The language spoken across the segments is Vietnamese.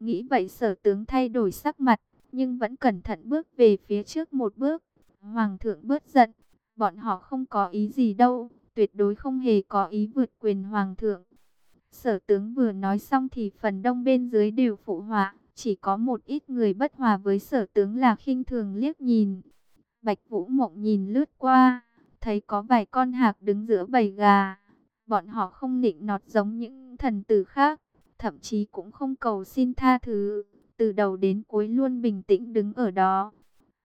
Nghĩ vậy sở tướng thay đổi sắc mặt, nhưng vẫn cẩn thận bước về phía trước một bước. Hoàng thượng bớt giận, bọn họ không có ý gì đâu, tuyệt đối không hề có ý vượt quyền hoàng thượng. Sở tướng vừa nói xong thì phần đông bên dưới đều phụ họa, chỉ có một ít người bất hòa với sở tướng là khinh thường liếc nhìn. Bạch Vũ Mộng nhìn lướt qua, thấy có vài con hạc đứng giữa bầy gà. Bọn họ không nịnh nọt giống những thần tử khác, thậm chí cũng không cầu xin tha thứ, từ đầu đến cuối luôn bình tĩnh đứng ở đó.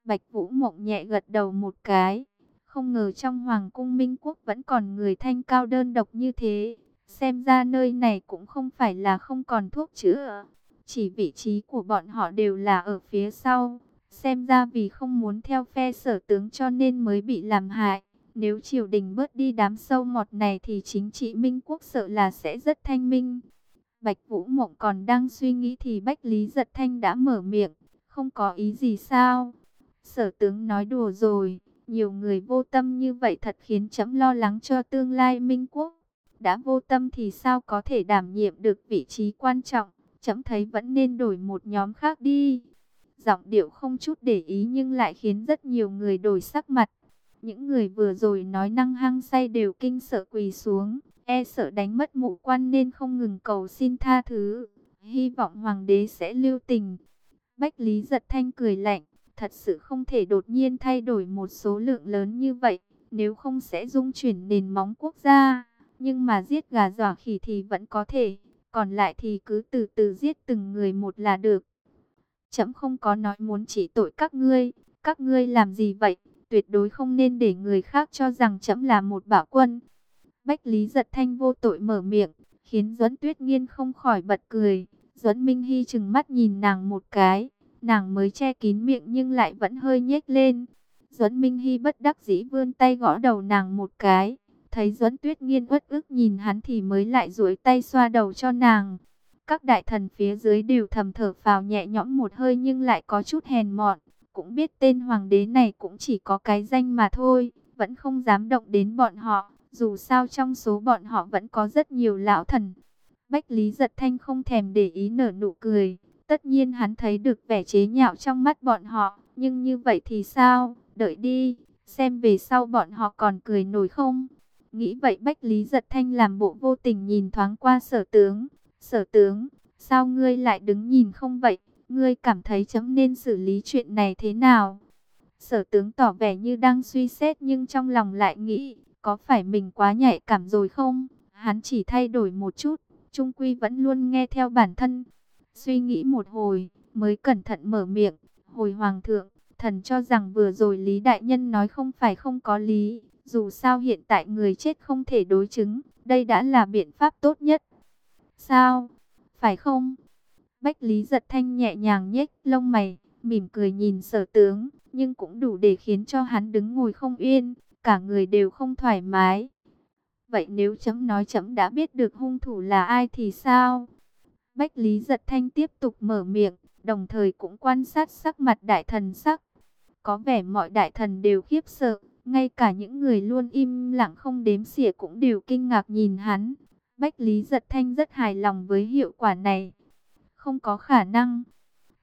Bạch Vũ Mộng nhẹ gật đầu một cái, không ngờ trong Hoàng cung Minh Quốc vẫn còn người thanh cao đơn độc như thế. Xem ra nơi này cũng không phải là không còn thuốc chữa, chỉ vị trí của bọn họ đều là ở phía sau. Xem ra vì không muốn theo phe sở tướng cho nên mới bị làm hại. Nếu triều đình bớt đi đám sâu mọt này thì chính trị Minh Quốc sợ là sẽ rất thanh minh. Bạch Vũ Mộng còn đang suy nghĩ thì Bách Lý Giật Thanh đã mở miệng. Không có ý gì sao? Sở tướng nói đùa rồi. Nhiều người vô tâm như vậy thật khiến chấm lo lắng cho tương lai Minh Quốc. Đã vô tâm thì sao có thể đảm nhiệm được vị trí quan trọng. Chấm thấy vẫn nên đổi một nhóm khác đi. Giọng điệu không chút để ý nhưng lại khiến rất nhiều người đổi sắc mặt. Những người vừa rồi nói năng hăng say đều kinh sợ quỳ xuống, e sợ đánh mất mụ quan nên không ngừng cầu xin tha thứ. Hy vọng hoàng đế sẽ lưu tình. Bách Lý giật thanh cười lạnh, thật sự không thể đột nhiên thay đổi một số lượng lớn như vậy, nếu không sẽ dung chuyển nền móng quốc gia. Nhưng mà giết gà dọa khỉ thì vẫn có thể, còn lại thì cứ từ từ giết từng người một là được. Chấm không có nói muốn chỉ tội các ngươi, các ngươi làm gì vậy? tuyệt đối không nên để người khác cho rằng chấm là một bảo quân. Bách Lý giật thanh vô tội mở miệng, khiến Duẫn Tuyết Nghiên không khỏi bật cười. Duẫn Minh Hy chừng mắt nhìn nàng một cái, nàng mới che kín miệng nhưng lại vẫn hơi nhếch lên. Duẫn Minh Hy bất đắc dĩ vươn tay gõ đầu nàng một cái, thấy Duẫn Tuyết Nghiên uất ức nhìn hắn thì mới lại duỗi tay xoa đầu cho nàng. Các đại thần phía dưới đều thầm thở phào nhẹ nhõm một hơi nhưng lại có chút hèn mọn cũng biết tên hoàng đế này cũng chỉ có cái danh mà thôi, vẫn không dám động đến bọn họ, dù sao trong số bọn họ vẫn có rất nhiều lão thần. Bách Lý Giật Thanh không thèm để ý nở nụ cười, tất nhiên hắn thấy được vẻ chế nhạo trong mắt bọn họ, nhưng như vậy thì sao, đợi đi, xem về sau bọn họ còn cười nổi không. Nghĩ vậy Bách Lý Giật Thanh làm bộ vô tình nhìn thoáng qua sở tướng, sở tướng, sao ngươi lại đứng nhìn không vậy? Ngươi cảm thấy chấm nên xử lý chuyện này thế nào? Sở tướng tỏ vẻ như đang suy xét nhưng trong lòng lại nghĩ, có phải mình quá nhạy cảm rồi không? Hắn chỉ thay đổi một chút, trung quy vẫn luôn nghe theo bản thân. Suy nghĩ một hồi, mới cẩn thận mở miệng, hồi hoàng thượng, thần cho rằng vừa rồi Lý Đại Nhân nói không phải không có lý, dù sao hiện tại người chết không thể đối chứng, đây đã là biện pháp tốt nhất. Sao? Phải không? Bách Lý giật thanh nhẹ nhàng nhếch lông mày, mỉm cười nhìn sở tướng, nhưng cũng đủ để khiến cho hắn đứng ngồi không yên, cả người đều không thoải mái. Vậy nếu chấm nói chấm đã biết được hung thủ là ai thì sao? Bách Lý giật thanh tiếp tục mở miệng, đồng thời cũng quan sát sắc mặt đại thần sắc. Có vẻ mọi đại thần đều khiếp sợ, ngay cả những người luôn im lặng không đếm xỉa cũng đều kinh ngạc nhìn hắn. Bách Lý giật thanh rất hài lòng với hiệu quả này không có khả năng.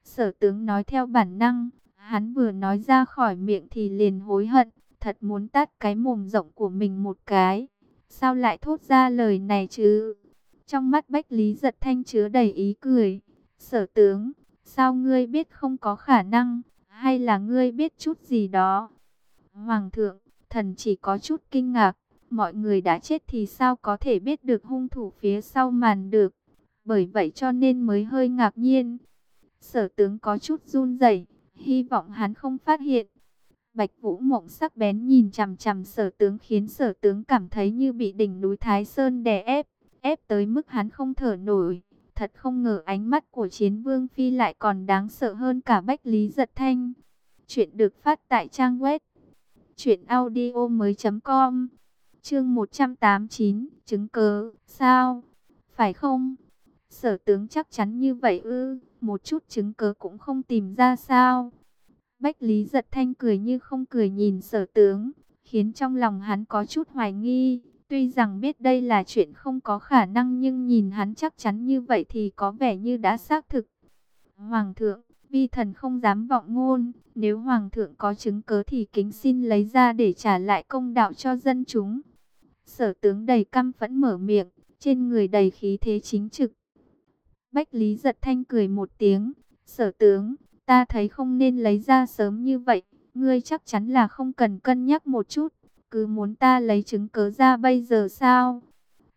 Sở tướng nói theo bản năng, hắn vừa nói ra khỏi miệng thì liền hối hận, thật muốn tát cái mồm rộng của mình một cái. Sao lại thốt ra lời này chứ? Trong mắt Bách Lý giật thanh chứa đầy ý cười. Sở tướng, sao ngươi biết không có khả năng, hay là ngươi biết chút gì đó? Hoàng thượng, thần chỉ có chút kinh ngạc, mọi người đã chết thì sao có thể biết được hung thủ phía sau màn được? Bởi vậy cho nên mới hơi ngạc nhiên. Sở tướng có chút run rẩy, hy vọng hắn không phát hiện. Bạch Vũ Mộng sắc bén nhìn chằm chằm sở tướng khiến sở tướng cảm thấy như bị đỉnh núi Thái Sơn đè ép, ép tới mức hắn không thở nổi. Thật không ngờ ánh mắt của chiến vương phi lại còn đáng sợ hơn cả Bách Lý Giật Thanh. Chuyện được phát tại trang web audio mới.com Chương 189 Chứng cớ Sao? Phải không? Sở tướng chắc chắn như vậy ư, một chút chứng cớ cũng không tìm ra sao. Bách Lý giật thanh cười như không cười nhìn sở tướng, khiến trong lòng hắn có chút hoài nghi. Tuy rằng biết đây là chuyện không có khả năng nhưng nhìn hắn chắc chắn như vậy thì có vẻ như đã xác thực. Hoàng thượng, vi thần không dám vọng ngôn, nếu Hoàng thượng có chứng cớ thì kính xin lấy ra để trả lại công đạo cho dân chúng. Sở tướng đầy căm phẫn mở miệng, trên người đầy khí thế chính trực. Bách Lý giật thanh cười một tiếng, sở tướng, ta thấy không nên lấy ra sớm như vậy, ngươi chắc chắn là không cần cân nhắc một chút, cứ muốn ta lấy chứng cớ ra bây giờ sao?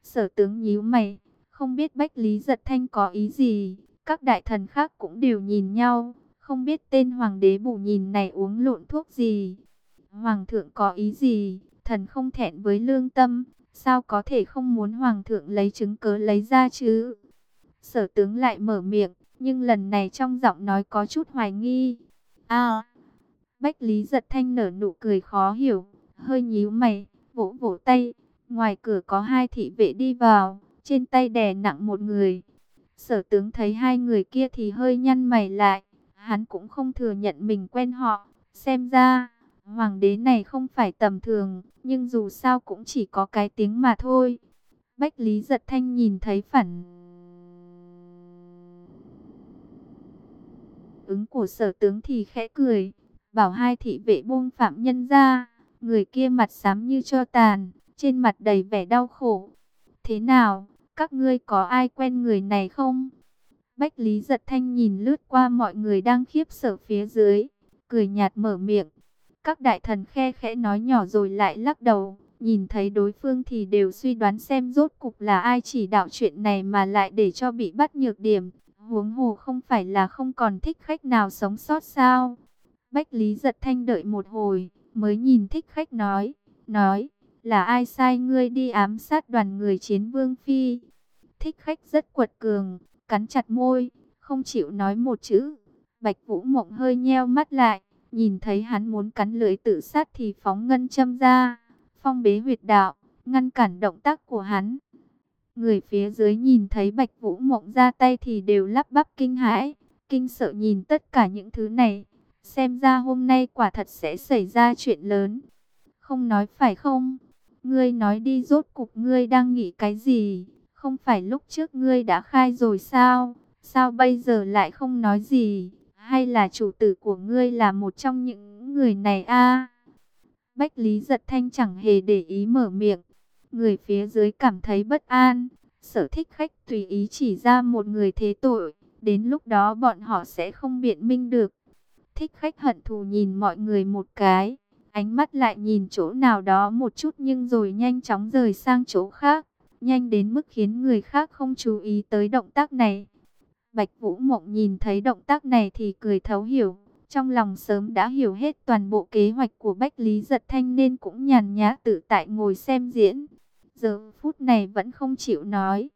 Sở tướng nhíu mày, không biết Bách Lý giật thanh có ý gì, các đại thần khác cũng đều nhìn nhau, không biết tên hoàng đế bù nhìn này uống lộn thuốc gì. Hoàng thượng có ý gì, thần không thẹn với lương tâm, sao có thể không muốn hoàng thượng lấy chứng cớ lấy ra chứ? Sở tướng lại mở miệng, nhưng lần này trong giọng nói có chút hoài nghi. À, Bách Lý giật thanh nở nụ cười khó hiểu, hơi nhíu mày, vỗ vỗ tay, ngoài cửa có hai thị vệ đi vào, trên tay đè nặng một người. Sở tướng thấy hai người kia thì hơi nhăn mày lại, hắn cũng không thừa nhận mình quen họ, xem ra, hoàng đế này không phải tầm thường, nhưng dù sao cũng chỉ có cái tiếng mà thôi. Bách Lý giật thanh nhìn thấy phản ứng của sở tướng thì khẽ cười, bảo hai thị vệ buông phạm nhân ra, người kia mặt xám như cho tàn, trên mặt đầy vẻ đau khổ. Thế nào, các ngươi có ai quen người này không? Bách Lý giật thanh nhìn lướt qua mọi người đang khiếp sở phía dưới, cười nhạt mở miệng. Các đại thần khe khẽ nói nhỏ rồi lại lắc đầu, nhìn thấy đối phương thì đều suy đoán xem rốt cục là ai chỉ đạo chuyện này mà lại để cho bị bắt nhược điểm. Huống hồ không phải là không còn thích khách nào sống sót sao? Bách Lý giật thanh đợi một hồi, mới nhìn thích khách nói, nói, là ai sai ngươi đi ám sát đoàn người chiến vương phi? Thích khách rất quật cường, cắn chặt môi, không chịu nói một chữ. Bạch Vũ Mộng hơi nheo mắt lại, nhìn thấy hắn muốn cắn lưỡi tự sát thì phóng ngân châm ra, phong bế huyệt đạo, ngăn cản động tác của hắn. Người phía dưới nhìn thấy Bạch Vũ Mộng ra tay thì đều lắp bắp kinh hãi, kinh sợ nhìn tất cả những thứ này. Xem ra hôm nay quả thật sẽ xảy ra chuyện lớn. Không nói phải không? Ngươi nói đi rốt cục ngươi đang nghĩ cái gì? Không phải lúc trước ngươi đã khai rồi sao? Sao bây giờ lại không nói gì? Hay là chủ tử của ngươi là một trong những người này a? Bách Lý giật thanh chẳng hề để ý mở miệng. Người phía dưới cảm thấy bất an. Sở thích khách tùy ý chỉ ra một người thế tội. Đến lúc đó bọn họ sẽ không biện minh được. Thích khách hận thù nhìn mọi người một cái. Ánh mắt lại nhìn chỗ nào đó một chút nhưng rồi nhanh chóng rời sang chỗ khác nhanh đến mức khiến người khác không chú ý tới động tác này. Bạch Vũ Mộng nhìn thấy động tác này thì cười thấu hiểu, trong lòng sớm đã hiểu hết toàn bộ kế hoạch của Bách Lý Giật Thanh nên cũng nhàn nhã tự tại ngồi xem diễn. Giờ phút này vẫn không chịu nói.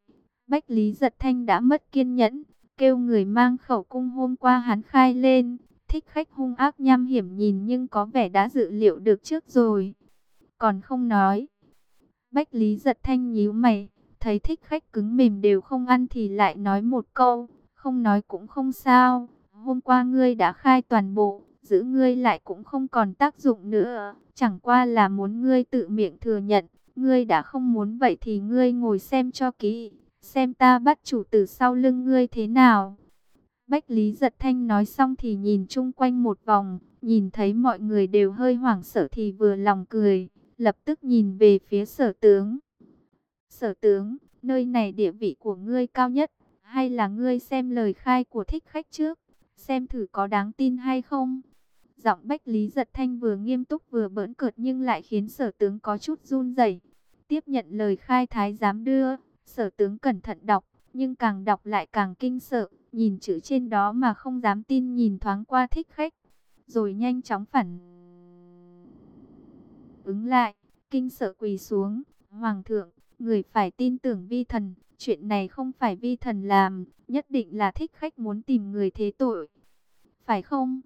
Bách Lý Giật Thanh đã mất kiên nhẫn, kêu người mang khẩu cung hôm qua hắn khai lên. Thích khách hung ác nham hiểm nhìn nhưng có vẻ đã dự liệu được trước rồi. Còn không nói. Bách Lý giật thanh nhíu mày, thấy thích khách cứng mềm đều không ăn thì lại nói một câu, không nói cũng không sao. Hôm qua ngươi đã khai toàn bộ, giữ ngươi lại cũng không còn tác dụng nữa. Chẳng qua là muốn ngươi tự miệng thừa nhận, ngươi đã không muốn vậy thì ngươi ngồi xem cho kỹ, xem ta bắt chủ tử sau lưng ngươi thế nào. Bách Lý giật thanh nói xong thì nhìn chung quanh một vòng, nhìn thấy mọi người đều hơi hoảng sợ thì vừa lòng cười lập tức nhìn về phía sở tướng. Sở tướng, nơi này địa vị của ngươi cao nhất, hay là ngươi xem lời khai của thích khách trước, xem thử có đáng tin hay không? Giọng Bách Lý giật thanh vừa nghiêm túc vừa bỡn cợt nhưng lại khiến sở tướng có chút run rẩy. Tiếp nhận lời khai thái giám đưa, sở tướng cẩn thận đọc, nhưng càng đọc lại càng kinh sợ, nhìn chữ trên đó mà không dám tin nhìn thoáng qua thích khách, rồi nhanh chóng phản ứng lại, kinh sợ quỳ xuống, Hoàng thượng, người phải tin tưởng vi thần, chuyện này không phải vi thần làm, nhất định là thích khách muốn tìm người thế tội. Phải không?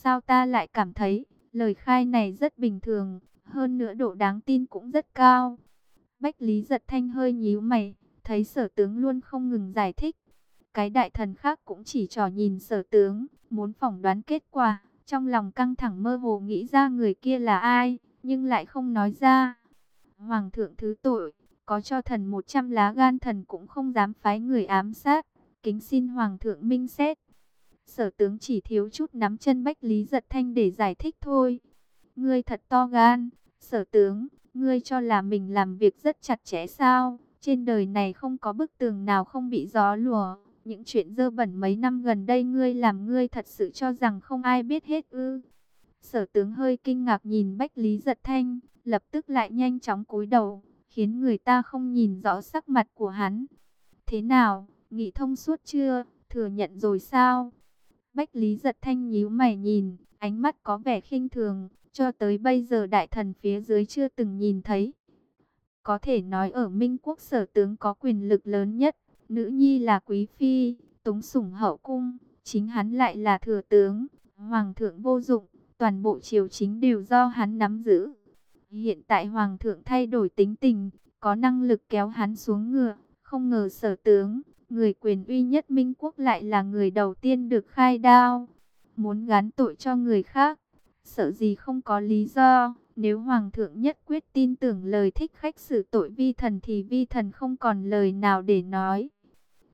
Sao ta lại cảm thấy, lời khai này rất bình thường, hơn nữa độ đáng tin cũng rất cao. Bách Lý giật thanh hơi nhíu mày, thấy sở tướng luôn không ngừng giải thích. Cái đại thần khác cũng chỉ trò nhìn sở tướng, muốn phỏng đoán kết quả, trong lòng căng thẳng mơ hồ nghĩ ra người kia là ai nhưng lại không nói ra. Hoàng thượng thứ tội, có cho thần 100 lá gan thần cũng không dám phái người ám sát, kính xin Hoàng thượng minh xét. Sở tướng chỉ thiếu chút nắm chân Bách Lý Giật Thanh để giải thích thôi. Ngươi thật to gan, sở tướng, ngươi cho là mình làm việc rất chặt chẽ sao? Trên đời này không có bức tường nào không bị gió lùa. Những chuyện dơ bẩn mấy năm gần đây ngươi làm ngươi thật sự cho rằng không ai biết hết ư. Sở tướng hơi kinh ngạc nhìn Bách Lý Giật Thanh, lập tức lại nhanh chóng cúi đầu, khiến người ta không nhìn rõ sắc mặt của hắn. Thế nào, nghĩ thông suốt chưa, thừa nhận rồi sao? Bách Lý Giật Thanh nhíu mày nhìn, ánh mắt có vẻ khinh thường, cho tới bây giờ đại thần phía dưới chưa từng nhìn thấy. Có thể nói ở Minh Quốc sở tướng có quyền lực lớn nhất, nữ nhi là quý phi, tống sủng hậu cung, chính hắn lại là thừa tướng, hoàng thượng vô dụng, toàn bộ triều chính đều do hắn nắm giữ. Hiện tại hoàng thượng thay đổi tính tình, có năng lực kéo hắn xuống ngựa, không ngờ sở tướng, người quyền uy nhất Minh Quốc lại là người đầu tiên được khai đao. Muốn gán tội cho người khác, sợ gì không có lý do. Nếu Hoàng thượng nhất quyết tin tưởng lời thích khách xử tội vi thần thì vi thần không còn lời nào để nói.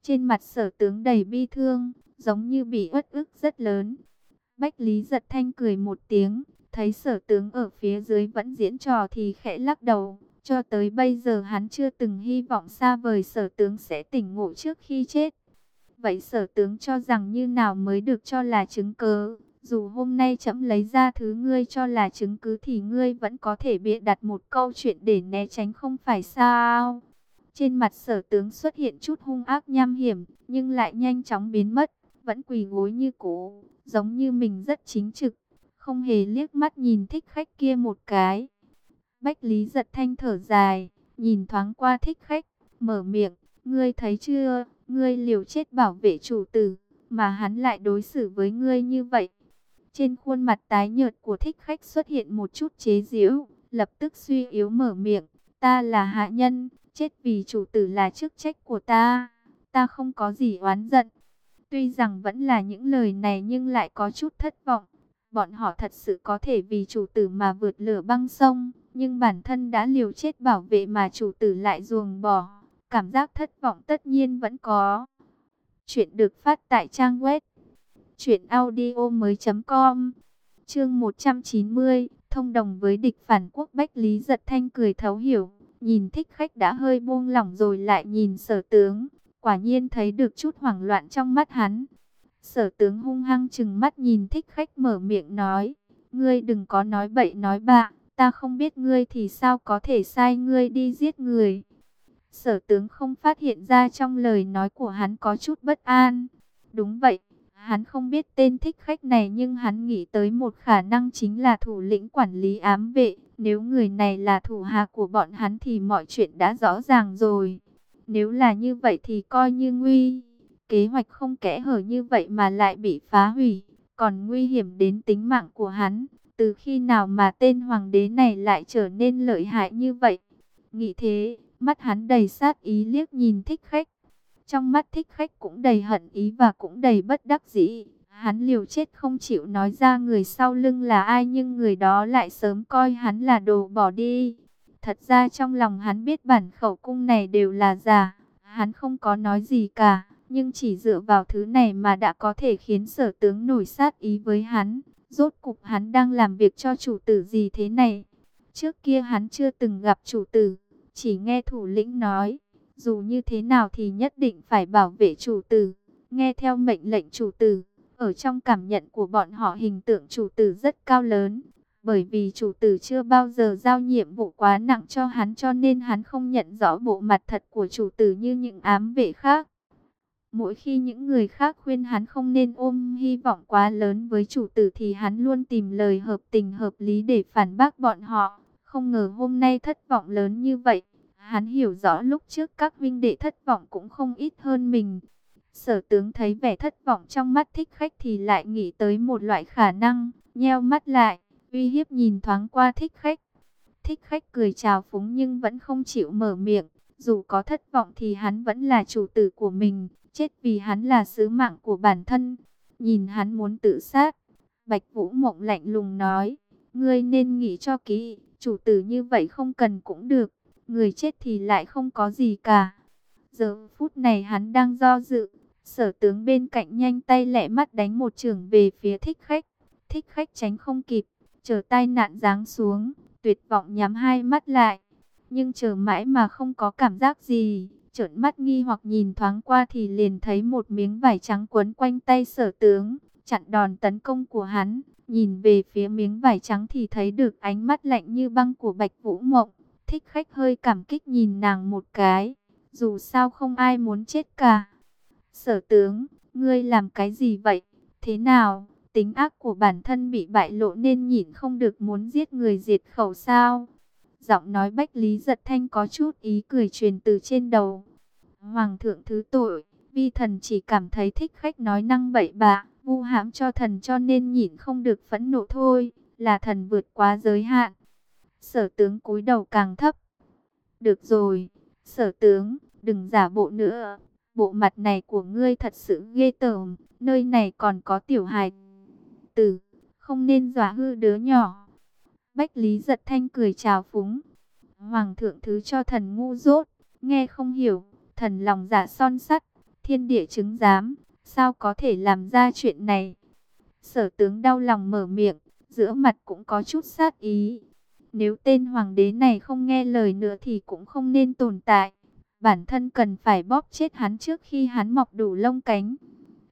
Trên mặt sở tướng đầy bi thương, giống như bị uất ức rất lớn. Bách Lý giật thanh cười một tiếng, thấy sở tướng ở phía dưới vẫn diễn trò thì khẽ lắc đầu. Cho tới bây giờ hắn chưa từng hy vọng xa vời sở tướng sẽ tỉnh ngộ trước khi chết. Vậy sở tướng cho rằng như nào mới được cho là chứng cớ? Dù hôm nay chậm lấy ra thứ ngươi cho là chứng cứ thì ngươi vẫn có thể bịa đặt một câu chuyện để né tránh không phải sao? Trên mặt sở tướng xuất hiện chút hung ác nham hiểm, nhưng lại nhanh chóng biến mất, vẫn quỳ gối như cũ, giống như mình rất chính trực, không hề liếc mắt nhìn thích khách kia một cái. Bách Lý giật thanh thở dài, nhìn thoáng qua thích khách, mở miệng, ngươi thấy chưa, ngươi liều chết bảo vệ chủ tử, mà hắn lại đối xử với ngươi như vậy. Trên khuôn mặt tái nhợt của thích khách xuất hiện một chút chế giễu, lập tức suy yếu mở miệng, ta là hạ nhân, chết vì chủ tử là chức trách của ta, ta không có gì oán giận. Tuy rằng vẫn là những lời này nhưng lại có chút thất vọng, bọn họ thật sự có thể vì chủ tử mà vượt lửa băng sông, nhưng bản thân đã liều chết bảo vệ mà chủ tử lại ruồng bỏ, cảm giác thất vọng tất nhiên vẫn có. Chuyện được phát tại trang web truyệnaudiomoi.com. Chương 190, thông đồng với địch phản quốc Bách Lý Giật Thanh cười thấu hiểu, nhìn thích khách đã hơi buông lỏng rồi lại nhìn Sở tướng, quả nhiên thấy được chút hoảng loạn trong mắt hắn. Sở tướng hung hăng chừng mắt nhìn thích khách mở miệng nói, ngươi đừng có nói bậy nói bạ, ta không biết ngươi thì sao có thể sai ngươi đi giết người. Sở tướng không phát hiện ra trong lời nói của hắn có chút bất an. Đúng vậy, hắn không biết tên thích khách này nhưng hắn nghĩ tới một khả năng chính là thủ lĩnh quản lý ám vệ. Nếu người này là thủ hạ của bọn hắn thì mọi chuyện đã rõ ràng rồi. Nếu là như vậy thì coi như nguy. Kế hoạch không kẽ hở như vậy mà lại bị phá hủy, còn nguy hiểm đến tính mạng của hắn. Từ khi nào mà tên hoàng đế này lại trở nên lợi hại như vậy? Nghĩ thế, mắt hắn đầy sát ý liếc nhìn thích khách. Trong mắt thích khách cũng đầy hận ý và cũng đầy bất đắc dĩ. Hắn liều chết không chịu nói ra người sau lưng là ai nhưng người đó lại sớm coi hắn là đồ bỏ đi. Thật ra trong lòng hắn biết bản khẩu cung này đều là giả. Hắn không có nói gì cả, nhưng chỉ dựa vào thứ này mà đã có thể khiến sở tướng nổi sát ý với hắn. Rốt cục hắn đang làm việc cho chủ tử gì thế này? Trước kia hắn chưa từng gặp chủ tử, chỉ nghe thủ lĩnh nói, dù như thế nào thì nhất định phải bảo vệ chủ tử, nghe theo mệnh lệnh chủ tử. Ở trong cảm nhận của bọn họ hình tượng chủ tử rất cao lớn, bởi vì chủ tử chưa bao giờ giao nhiệm vụ quá nặng cho hắn cho nên hắn không nhận rõ bộ mặt thật của chủ tử như những ám vệ khác. Mỗi khi những người khác khuyên hắn không nên ôm hy vọng quá lớn với chủ tử thì hắn luôn tìm lời hợp tình hợp lý để phản bác bọn họ. Không ngờ hôm nay thất vọng lớn như vậy. Hắn hiểu rõ lúc trước các huynh đệ thất vọng cũng không ít hơn mình. Sở tướng thấy vẻ thất vọng trong mắt thích khách thì lại nghĩ tới một loại khả năng, nheo mắt lại, uy hiếp nhìn thoáng qua thích khách. Thích khách cười chào phúng nhưng vẫn không chịu mở miệng, dù có thất vọng thì hắn vẫn là chủ tử của mình, chết vì hắn là sứ mạng của bản thân. Nhìn hắn muốn tự sát, Bạch Vũ Mộng lạnh lùng nói, ngươi nên nghĩ cho kỹ, chủ tử như vậy không cần cũng được, người chết thì lại không có gì cả. Giờ phút này hắn đang do dự, Sở tướng bên cạnh nhanh tay lẹ mắt đánh một trường về phía thích khách. Thích khách tránh không kịp, chờ tai nạn giáng xuống, tuyệt vọng nhắm hai mắt lại. Nhưng chờ mãi mà không có cảm giác gì, trợn mắt nghi hoặc nhìn thoáng qua thì liền thấy một miếng vải trắng quấn quanh tay sở tướng, chặn đòn tấn công của hắn. Nhìn về phía miếng vải trắng thì thấy được ánh mắt lạnh như băng của Bạch Vũ Mộng. Thích khách hơi cảm kích nhìn nàng một cái, dù sao không ai muốn chết cả. Sở tướng, ngươi làm cái gì vậy? Thế nào? Tính ác của bản thân bị bại lộ nên nhịn không được muốn giết người diệt khẩu sao? Giọng nói Bách Lý Giật Thanh có chút ý cười truyền từ trên đầu. Hoàng thượng thứ tội, vi thần chỉ cảm thấy thích khách nói năng bậy bạ, vu hãm cho thần cho nên nhịn không được phẫn nộ thôi, là thần vượt quá giới hạn. Sở tướng cúi đầu càng thấp. Được rồi, sở tướng, đừng giả bộ nữa. Bộ mặt này của ngươi thật sự ghê tởm, nơi này còn có tiểu hài tử, không nên dọa hư đứa nhỏ. Bách Lý giật thanh cười chào phúng. Hoàng thượng thứ cho thần ngu dốt, nghe không hiểu, thần lòng giả son sắt, thiên địa chứng giám, sao có thể làm ra chuyện này. Sở tướng đau lòng mở miệng, giữa mặt cũng có chút sát ý. Nếu tên hoàng đế này không nghe lời nữa thì cũng không nên tồn tại. Bản thân cần phải bóp chết hắn trước khi hắn mọc đủ lông cánh.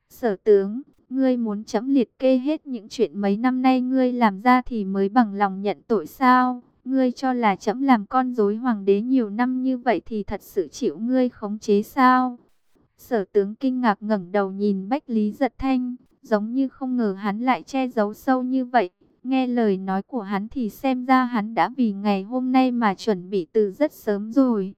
Sở tướng, ngươi muốn chấm liệt kê hết những chuyện mấy năm nay ngươi làm ra thì mới bằng lòng nhận tội sao? Ngươi cho là chấm làm con dối hoàng đế nhiều năm như vậy thì thật sự chịu ngươi khống chế sao? Sở tướng kinh ngạc ngẩng đầu nhìn Bách Lý Giật Thanh, giống như không ngờ hắn lại che giấu sâu như vậy. Nghe lời nói của hắn thì xem ra hắn đã vì ngày hôm nay mà chuẩn bị từ rất sớm rồi.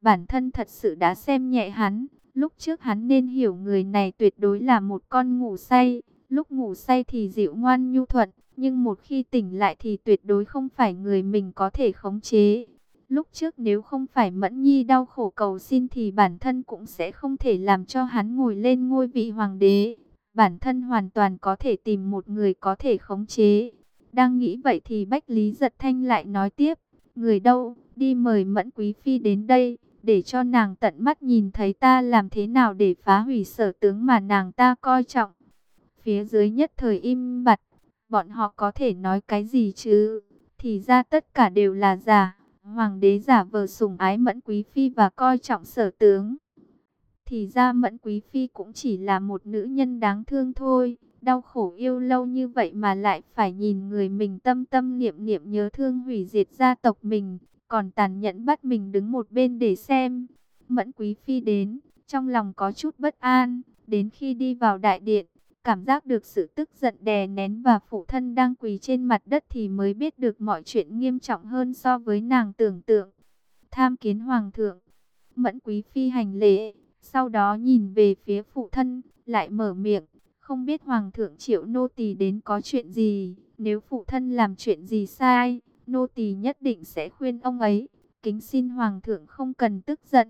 Bản thân thật sự đã xem nhẹ hắn. Lúc trước hắn nên hiểu người này tuyệt đối là một con ngủ say. Lúc ngủ say thì dịu ngoan nhu thuận. Nhưng một khi tỉnh lại thì tuyệt đối không phải người mình có thể khống chế. Lúc trước nếu không phải Mẫn Nhi đau khổ cầu xin thì bản thân cũng sẽ không thể làm cho hắn ngồi lên ngôi vị hoàng đế. Bản thân hoàn toàn có thể tìm một người có thể khống chế. Đang nghĩ vậy thì Bách Lý Giật Thanh lại nói tiếp. Người đâu, đi mời Mẫn Quý Phi đến đây để cho nàng tận mắt nhìn thấy ta làm thế nào để phá hủy sở tướng mà nàng ta coi trọng. Phía dưới nhất thời im bặt, bọn họ có thể nói cái gì chứ? Thì ra tất cả đều là giả. Hoàng đế giả vờ sủng ái mẫn quý phi và coi trọng sở tướng. Thì ra mẫn quý phi cũng chỉ là một nữ nhân đáng thương thôi. Đau khổ yêu lâu như vậy mà lại phải nhìn người mình tâm tâm niệm niệm nhớ thương hủy diệt gia tộc mình còn tàn nhẫn bắt mình đứng một bên để xem. Mẫn Quý Phi đến, trong lòng có chút bất an, đến khi đi vào đại điện, cảm giác được sự tức giận đè nén và phụ thân đang quỳ trên mặt đất thì mới biết được mọi chuyện nghiêm trọng hơn so với nàng tưởng tượng. Tham kiến Hoàng thượng, Mẫn Quý Phi hành lễ, sau đó nhìn về phía phụ thân, lại mở miệng, không biết Hoàng thượng triệu nô tỳ đến có chuyện gì, nếu phụ thân làm chuyện gì sai nô tỳ nhất định sẽ khuyên ông ấy, kính xin hoàng thượng không cần tức giận.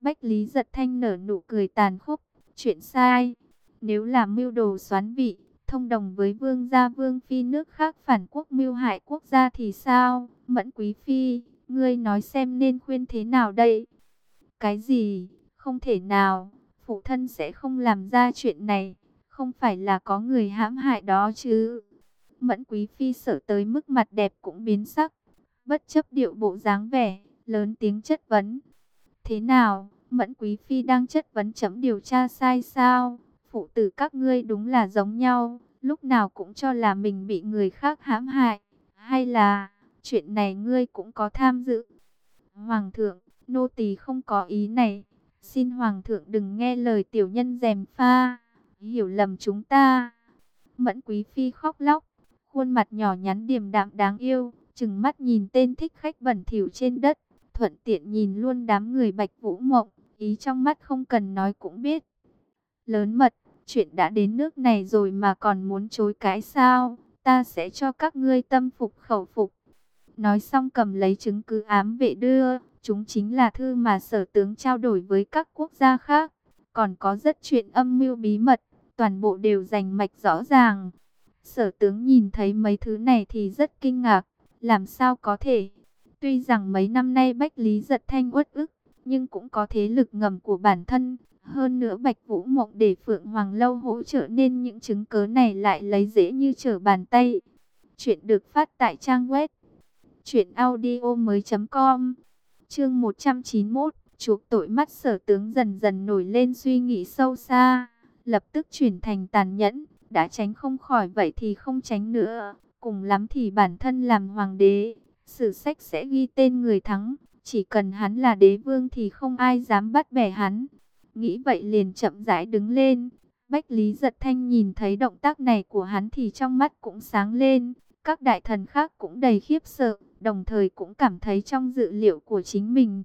Bách Lý giật thanh nở nụ cười tàn khốc, chuyện sai, nếu làm mưu đồ xoán vị, thông đồng với vương gia vương phi nước khác phản quốc mưu hại quốc gia thì sao? Mẫn quý phi, ngươi nói xem nên khuyên thế nào đây? Cái gì? Không thể nào, phụ thân sẽ không làm ra chuyện này, không phải là có người hãm hại đó chứ? Mẫn Quý Phi sợ tới mức mặt đẹp cũng biến sắc. Bất chấp điệu bộ dáng vẻ, lớn tiếng chất vấn. Thế nào, Mẫn Quý Phi đang chất vấn chấm điều tra sai sao? Phụ tử các ngươi đúng là giống nhau, lúc nào cũng cho là mình bị người khác hãm hại. Hay là, chuyện này ngươi cũng có tham dự? Hoàng thượng, nô tỳ không có ý này. Xin Hoàng thượng đừng nghe lời tiểu nhân dèm pha, hiểu lầm chúng ta. Mẫn Quý Phi khóc lóc, Khuôn mặt nhỏ nhắn điềm đạm đáng yêu, chừng mắt nhìn tên thích khách bẩn thỉu trên đất, thuận tiện nhìn luôn đám người bạch vũ mộng, ý trong mắt không cần nói cũng biết. Lớn mật, chuyện đã đến nước này rồi mà còn muốn chối cãi sao, ta sẽ cho các ngươi tâm phục khẩu phục. Nói xong cầm lấy chứng cứ ám vệ đưa, chúng chính là thư mà sở tướng trao đổi với các quốc gia khác. Còn có rất chuyện âm mưu bí mật, toàn bộ đều dành mạch rõ ràng. Sở tướng nhìn thấy mấy thứ này thì rất kinh ngạc, làm sao có thể. Tuy rằng mấy năm nay Bách Lý giật thanh uất ức, nhưng cũng có thế lực ngầm của bản thân, Hơn nữa Bạch Vũ Mộng để Phượng Hoàng Lâu hỗ trợ nên những chứng cớ này lại lấy dễ như trở bàn tay. Chuyện được phát tại trang web chuyểnaudio.com Chương 191, chuộc tội mắt Sở tướng dần dần nổi lên suy nghĩ sâu xa, lập tức chuyển thành tàn nhẫn, đã tránh không khỏi vậy thì không tránh nữa, cùng lắm thì bản thân làm hoàng đế, sử sách sẽ ghi tên người thắng, chỉ cần hắn là đế vương thì không ai dám bắt bẻ hắn. Nghĩ vậy liền chậm rãi đứng lên. Bách Lý Giật Thanh nhìn thấy động tác này của hắn thì trong mắt cũng sáng lên. Các đại thần khác cũng đầy khiếp sợ, đồng thời cũng cảm thấy trong dự liệu của chính mình.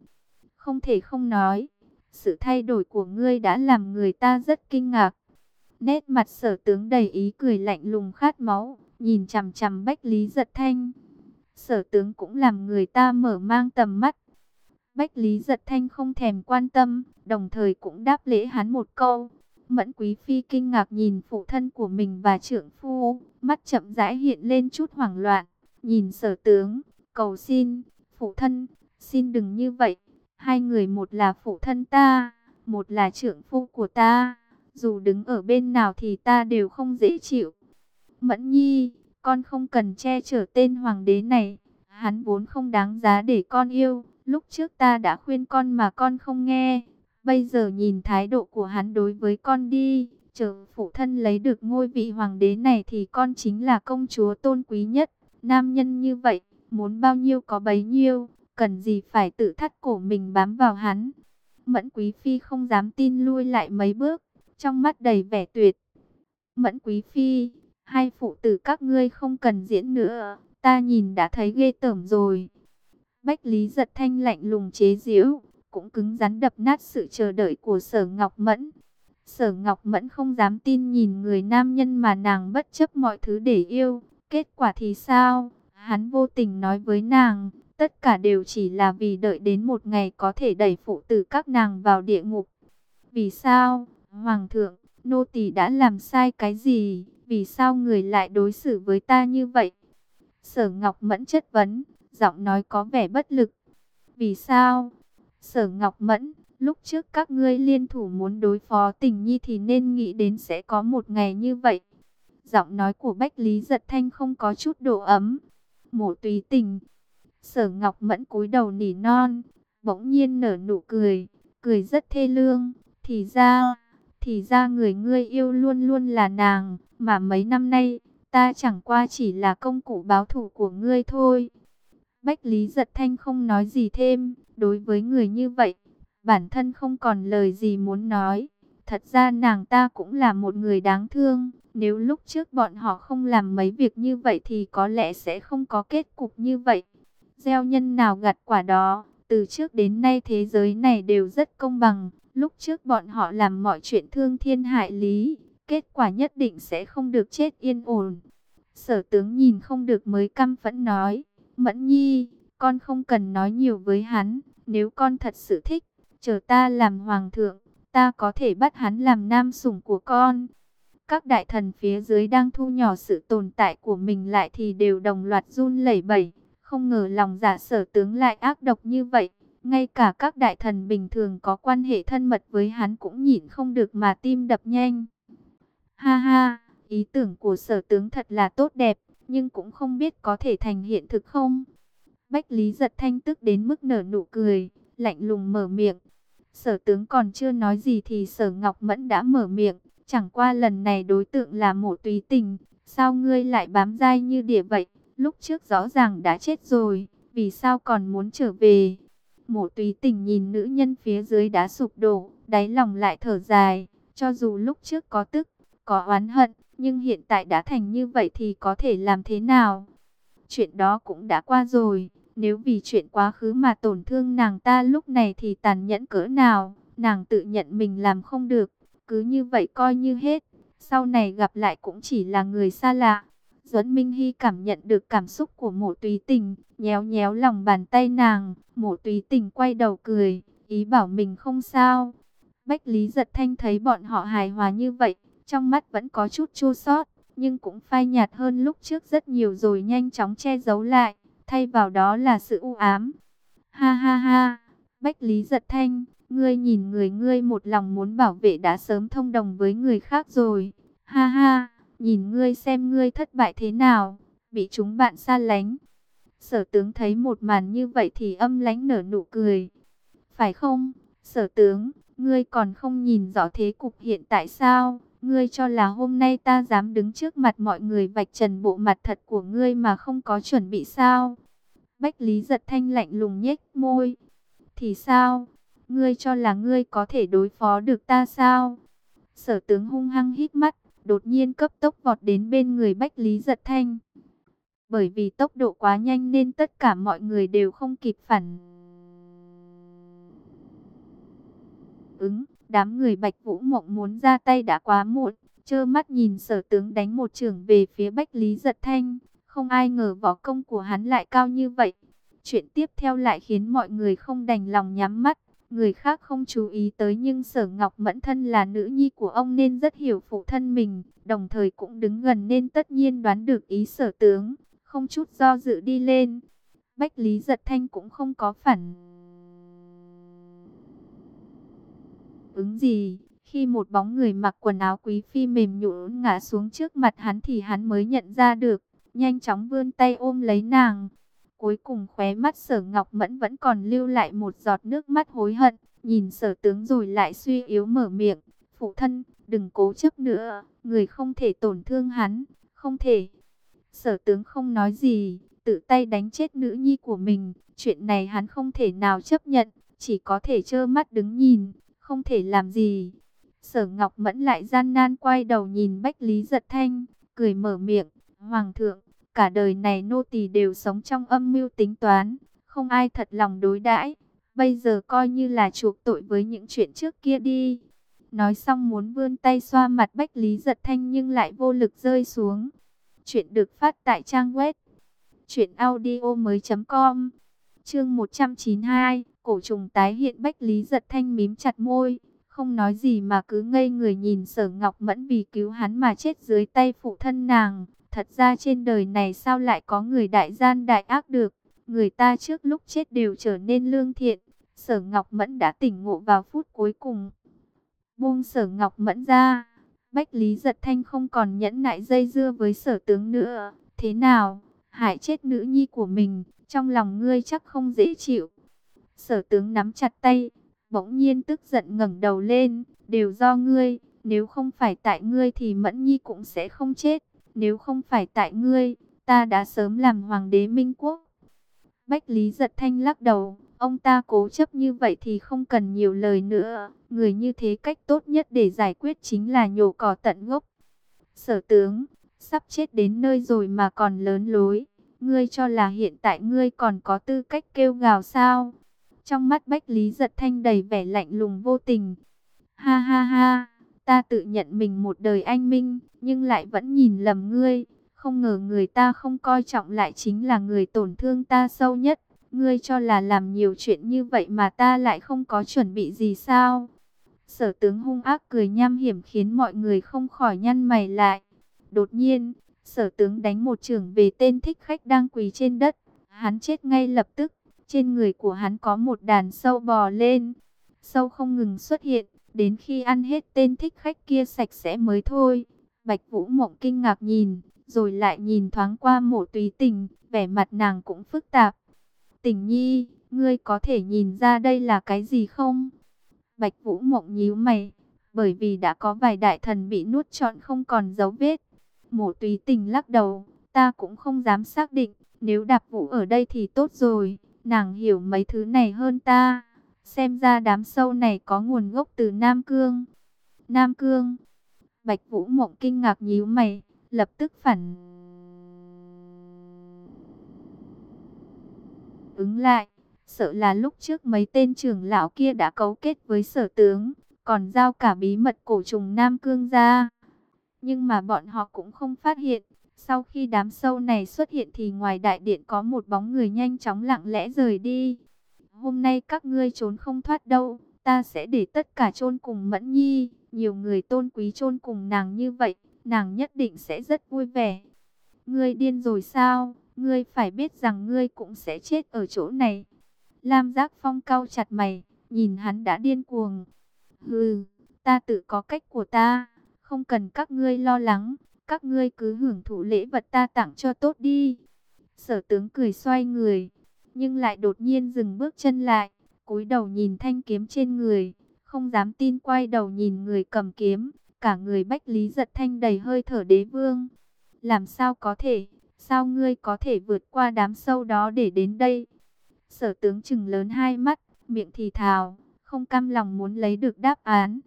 Không thể không nói, sự thay đổi của ngươi đã làm người ta rất kinh ngạc. Nét mặt sở tướng đầy ý cười lạnh lùng khát máu, nhìn chằm chằm Bách Lý Giật Thanh. Sở tướng cũng làm người ta mở mang tầm mắt. Bách Lý Giật Thanh không thèm quan tâm, đồng thời cũng đáp lễ hắn một câu. Mẫn Quý Phi kinh ngạc nhìn phụ thân của mình và trưởng phu, mắt chậm rãi hiện lên chút hoảng loạn, nhìn sở tướng, cầu xin, phụ thân, xin đừng như vậy, hai người một là phụ thân ta, một là trưởng phu của ta, dù đứng ở bên nào thì ta đều không dễ chịu. Mẫn Nhi, con không cần che chở tên hoàng đế này, hắn vốn không đáng giá để con yêu, lúc trước ta đã khuyên con mà con không nghe, bây giờ nhìn thái độ của hắn đối với con đi, chờ phụ thân lấy được ngôi vị hoàng đế này thì con chính là công chúa tôn quý nhất, nam nhân như vậy, muốn bao nhiêu có bấy nhiêu, cần gì phải tự thắt cổ mình bám vào hắn. Mẫn Quý Phi không dám tin lui lại mấy bước, trong mắt đầy vẻ tuyệt. Mẫn Quý Phi, hai phụ tử các ngươi không cần diễn nữa, ta nhìn đã thấy ghê tởm rồi. Bách Lý giật thanh lạnh lùng chế giễu, cũng cứng rắn đập nát sự chờ đợi của Sở Ngọc Mẫn. Sở Ngọc Mẫn không dám tin nhìn người nam nhân mà nàng bất chấp mọi thứ để yêu. Kết quả thì sao? Hắn vô tình nói với nàng, tất cả đều chỉ là vì đợi đến một ngày có thể đẩy phụ tử các nàng vào địa ngục. Vì sao? Hoàng thượng, nô tỳ đã làm sai cái gì? Vì sao người lại đối xử với ta như vậy? Sở Ngọc Mẫn chất vấn, giọng nói có vẻ bất lực. Vì sao? Sở Ngọc Mẫn, lúc trước các ngươi liên thủ muốn đối phó tình nhi thì nên nghĩ đến sẽ có một ngày như vậy. Giọng nói của Bách Lý Giật Thanh không có chút độ ấm. Mổ tùy tình. Sở Ngọc Mẫn cúi đầu nỉ non, bỗng nhiên nở nụ cười, cười rất thê lương. Thì ra, thì ra người ngươi yêu luôn luôn là nàng, mà mấy năm nay, ta chẳng qua chỉ là công cụ báo thủ của ngươi thôi. Bách Lý Giật Thanh không nói gì thêm, đối với người như vậy, bản thân không còn lời gì muốn nói. Thật ra nàng ta cũng là một người đáng thương, nếu lúc trước bọn họ không làm mấy việc như vậy thì có lẽ sẽ không có kết cục như vậy. Gieo nhân nào gặt quả đó, từ trước đến nay thế giới này đều rất công bằng, lúc trước bọn họ làm mọi chuyện thương thiên hại lý, kết quả nhất định sẽ không được chết yên ổn. Sở tướng nhìn không được mới căm phẫn nói. Mẫn nhi, con không cần nói nhiều với hắn, nếu con thật sự thích, chờ ta làm hoàng thượng, ta có thể bắt hắn làm nam sủng của con. Các đại thần phía dưới đang thu nhỏ sự tồn tại của mình lại thì đều đồng loạt run lẩy bẩy, không ngờ lòng giả sở tướng lại ác độc như vậy. Ngay cả các đại thần bình thường có quan hệ thân mật với hắn cũng nhịn không được mà tim đập nhanh. Ha ha, ý tưởng của sở tướng thật là tốt đẹp nhưng cũng không biết có thể thành hiện thực không. Bách Lý giật thanh tức đến mức nở nụ cười, lạnh lùng mở miệng. Sở tướng còn chưa nói gì thì sở Ngọc Mẫn đã mở miệng, chẳng qua lần này đối tượng là mổ tùy tình, sao ngươi lại bám dai như địa vậy, lúc trước rõ ràng đã chết rồi, vì sao còn muốn trở về. Mộ tùy tình nhìn nữ nhân phía dưới đá sụp đổ, đáy lòng lại thở dài, cho dù lúc trước có tức, có oán hận, nhưng hiện tại đã thành như vậy thì có thể làm thế nào? Chuyện đó cũng đã qua rồi. Nếu vì chuyện quá khứ mà tổn thương nàng ta lúc này thì tàn nhẫn cỡ nào? Nàng tự nhận mình làm không được. Cứ như vậy coi như hết. Sau này gặp lại cũng chỉ là người xa lạ. Duẫn Minh Hy cảm nhận được cảm xúc của mộ tùy tình. Nhéo nhéo lòng bàn tay nàng. Mộ tùy tình quay đầu cười. Ý bảo mình không sao. Bách Lý giật thanh thấy bọn họ hài hòa như vậy trong mắt vẫn có chút chua xót, nhưng cũng phai nhạt hơn lúc trước rất nhiều rồi nhanh chóng che giấu lại, thay vào đó là sự u ám. Ha ha ha, Bách Lý giật thanh, Ngươi nhìn người ngươi một lòng muốn bảo vệ đã sớm thông đồng với người khác rồi. Ha ha, nhìn ngươi xem ngươi thất bại thế nào, bị chúng bạn xa lánh. Sở tướng thấy một màn như vậy thì âm lãnh nở nụ cười. Phải không, sở tướng, ngươi còn không nhìn rõ thế cục hiện tại sao? Ngươi cho là hôm nay ta dám đứng trước mặt mọi người vạch trần bộ mặt thật của ngươi mà không có chuẩn bị sao? Bách Lý giật thanh lạnh lùng nhếch môi. Thì sao? Ngươi cho là ngươi có thể đối phó được ta sao? Sở tướng hung hăng hít mắt, đột nhiên cấp tốc vọt đến bên người Bách Lý giật thanh. Bởi vì tốc độ quá nhanh nên tất cả mọi người đều không kịp phản ứng. Đám người Bạch Vũ Mộng muốn ra tay đã quá muộn, trơ mắt nhìn sở tướng đánh một trường về phía Bách Lý Giật Thanh. Không ai ngờ võ công của hắn lại cao như vậy. Chuyện tiếp theo lại khiến mọi người không đành lòng nhắm mắt. Người khác không chú ý tới nhưng sở ngọc mẫn thân là nữ nhi của ông nên rất hiểu phụ thân mình. Đồng thời cũng đứng gần nên tất nhiên đoán được ý sở tướng. Không chút do dự đi lên. Bách Lý Giật Thanh cũng không có phản ứng gì. Khi một bóng người mặc quần áo quý phi mềm nhũn ngã xuống trước mặt hắn thì hắn mới nhận ra được, nhanh chóng vươn tay ôm lấy nàng. Cuối cùng khóe mắt sở ngọc mẫn vẫn còn lưu lại một giọt nước mắt hối hận, nhìn sở tướng rồi lại suy yếu mở miệng. Phụ thân, đừng cố chấp nữa, người không thể tổn thương hắn, không thể. Sở tướng không nói gì, tự tay đánh chết nữ nhi của mình, chuyện này hắn không thể nào chấp nhận, chỉ có thể trơ mắt đứng nhìn, không thể làm gì. Sở Ngọc Mẫn lại gian nan quay đầu nhìn Bách Lý Giật Thanh, cười mở miệng, Hoàng thượng, cả đời này nô tỳ đều sống trong âm mưu tính toán, không ai thật lòng đối đãi bây giờ coi như là chuộc tội với những chuyện trước kia đi. Nói xong muốn vươn tay xoa mặt Bách Lý Giật Thanh nhưng lại vô lực rơi xuống. Chuyện được phát tại trang web chuyệnaudio mới .com Chương 192 Cổ trùng tái hiện Bách Lý giật thanh mím chặt môi, không nói gì mà cứ ngây người nhìn sở ngọc mẫn vì cứu hắn mà chết dưới tay phụ thân nàng. Thật ra trên đời này sao lại có người đại gian đại ác được, người ta trước lúc chết đều trở nên lương thiện. Sở Ngọc Mẫn đã tỉnh ngộ vào phút cuối cùng. Buông Sở Ngọc Mẫn ra, Bách Lý Giật Thanh không còn nhẫn nại dây dưa với sở tướng nữa. Thế nào, hại chết nữ nhi của mình, trong lòng ngươi chắc không dễ chịu. Sở tướng nắm chặt tay, bỗng nhiên tức giận ngẩng đầu lên, đều do ngươi, nếu không phải tại ngươi thì Mẫn Nhi cũng sẽ không chết, nếu không phải tại ngươi, ta đã sớm làm hoàng đế Minh Quốc. Bách Lý giật thanh lắc đầu, ông ta cố chấp như vậy thì không cần nhiều lời nữa, người như thế cách tốt nhất để giải quyết chính là nhổ cỏ tận gốc. Sở tướng, sắp chết đến nơi rồi mà còn lớn lối, ngươi cho là hiện tại ngươi còn có tư cách kêu gào sao? Trong mắt Bách Lý giật thanh đầy vẻ lạnh lùng vô tình. Ha ha ha, ta tự nhận mình một đời anh minh, nhưng lại vẫn nhìn lầm ngươi. Không ngờ người ta không coi trọng lại chính là người tổn thương ta sâu nhất. Ngươi cho là làm nhiều chuyện như vậy mà ta lại không có chuẩn bị gì sao? Sở tướng hung ác cười nham hiểm khiến mọi người không khỏi nhăn mày lại. Đột nhiên, sở tướng đánh một trường về tên thích khách đang quỳ trên đất. Hắn chết ngay lập tức. Trên người của hắn có một đàn sâu bò lên. Sâu không ngừng xuất hiện, đến khi ăn hết tên thích khách kia sạch sẽ mới thôi. Bạch Vũ Mộng kinh ngạc nhìn, rồi lại nhìn thoáng qua mộ tùy tình, vẻ mặt nàng cũng phức tạp. Tình nhi, ngươi có thể nhìn ra đây là cái gì không? Bạch Vũ Mộng nhíu mày, bởi vì đã có vài đại thần bị nuốt trọn không còn dấu vết. Mộ tùy tình lắc đầu, ta cũng không dám xác định, nếu đạp vũ ở đây thì tốt rồi. Nàng hiểu mấy thứ này hơn ta. Xem ra đám sâu này có nguồn gốc từ Nam Cương. Nam Cương. Bạch Vũ Mộng kinh ngạc nhíu mày, lập tức phản ứng lại. Sợ là lúc trước mấy tên trưởng lão kia đã cấu kết với sở tướng, còn giao cả bí mật cổ trùng Nam Cương ra. Nhưng mà bọn họ cũng không phát hiện, sau khi đám sâu này xuất hiện thì ngoài đại điện có một bóng người nhanh chóng lặng lẽ rời đi. Hôm nay các ngươi trốn không thoát đâu, ta sẽ để tất cả chôn cùng Mẫn Nhi. Nhiều người tôn quý chôn cùng nàng như vậy, nàng nhất định sẽ rất vui vẻ. Ngươi điên rồi sao? Ngươi phải biết rằng ngươi cũng sẽ chết ở chỗ này. Lam Giác Phong cau chặt mày, nhìn hắn đã điên cuồng. Hừ, ta tự có cách của ta, không cần các ngươi lo lắng, các ngươi cứ hưởng thụ lễ vật ta tặng cho tốt đi. Sở tướng cười xoay người, nhưng lại đột nhiên dừng bước chân lại, cúi đầu nhìn thanh kiếm trên người, không dám tin quay đầu nhìn người cầm kiếm, cả người bách lý giật thanh đầy hơi thở đế vương. Làm sao có thể, sao ngươi có thể vượt qua đám sâu đó để đến đây? Sở tướng chừng lớn hai mắt, miệng thì thào, không cam lòng muốn lấy được đáp án.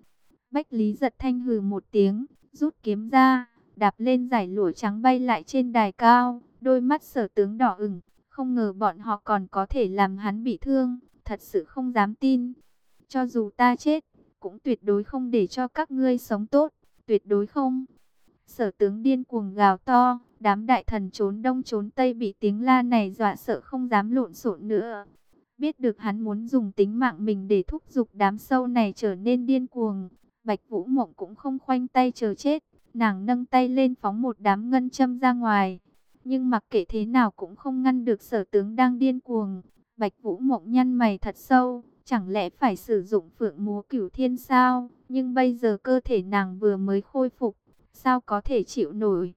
Bách Lý giật thanh hừ một tiếng, rút kiếm ra, đạp lên giải lụa trắng bay lại trên đài cao, đôi mắt sở tướng đỏ ửng, không ngờ bọn họ còn có thể làm hắn bị thương, thật sự không dám tin. Cho dù ta chết, cũng tuyệt đối không để cho các ngươi sống tốt, tuyệt đối không. Sở tướng điên cuồng gào to, đám đại thần trốn đông trốn tây bị tiếng la này dọa sợ không dám lộn xộn nữa. Biết được hắn muốn dùng tính mạng mình để thúc giục đám sâu này trở nên điên cuồng, Bạch Vũ Mộng cũng không khoanh tay chờ chết, nàng nâng tay lên phóng một đám ngân châm ra ngoài. Nhưng mặc kệ thế nào cũng không ngăn được sở tướng đang điên cuồng. Bạch Vũ Mộng nhăn mày thật sâu, chẳng lẽ phải sử dụng phượng múa cửu thiên sao? Nhưng bây giờ cơ thể nàng vừa mới khôi phục, sao có thể chịu nổi?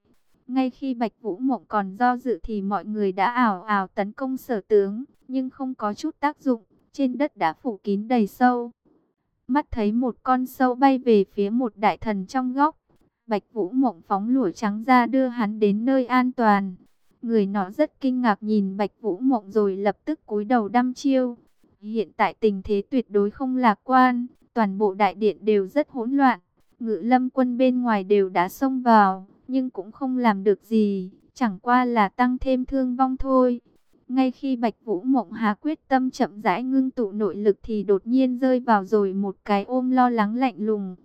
Ngay khi Bạch Vũ Mộng còn do dự thì mọi người đã ảo ảo tấn công sở tướng, nhưng không có chút tác dụng, trên đất đã phủ kín đầy sâu. Mắt thấy một con sâu bay về phía một đại thần trong góc, Bạch Vũ Mộng phóng lũa trắng ra đưa hắn đến nơi an toàn. Người nọ rất kinh ngạc nhìn Bạch Vũ Mộng rồi lập tức cúi đầu đăm chiêu. Hiện tại tình thế tuyệt đối không lạc quan, toàn bộ đại điện đều rất hỗn loạn. Ngự lâm quân bên ngoài đều đã xông vào, nhưng cũng không làm được gì, chẳng qua là tăng thêm thương vong thôi. Ngay khi Bạch Vũ Mộng Hà quyết tâm chậm rãi ngưng tụ nội lực thì đột nhiên rơi vào rồi một cái ôm lo lắng lạnh lùng.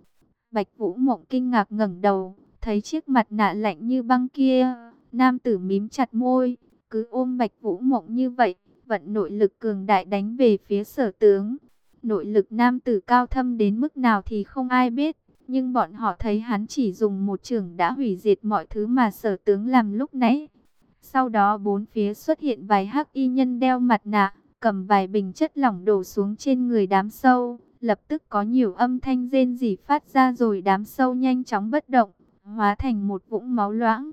Bạch Vũ Mộng kinh ngạc ngẩng đầu, thấy chiếc mặt nạ lạnh như băng kia, nam tử mím chặt môi, cứ ôm Bạch Vũ Mộng như vậy, vận nội lực cường đại đánh về phía sở tướng. Nội lực nam tử cao thâm đến mức nào thì không ai biết, nhưng bọn họ thấy hắn chỉ dùng một trường đã hủy diệt mọi thứ mà sở tướng làm lúc nãy. Sau đó bốn phía xuất hiện vài hắc y nhân đeo mặt nạ, cầm vài bình chất lỏng đổ xuống trên người đám sâu. Lập tức có nhiều âm thanh rên rỉ phát ra rồi đám sâu nhanh chóng bất động, hóa thành một vũng máu loãng.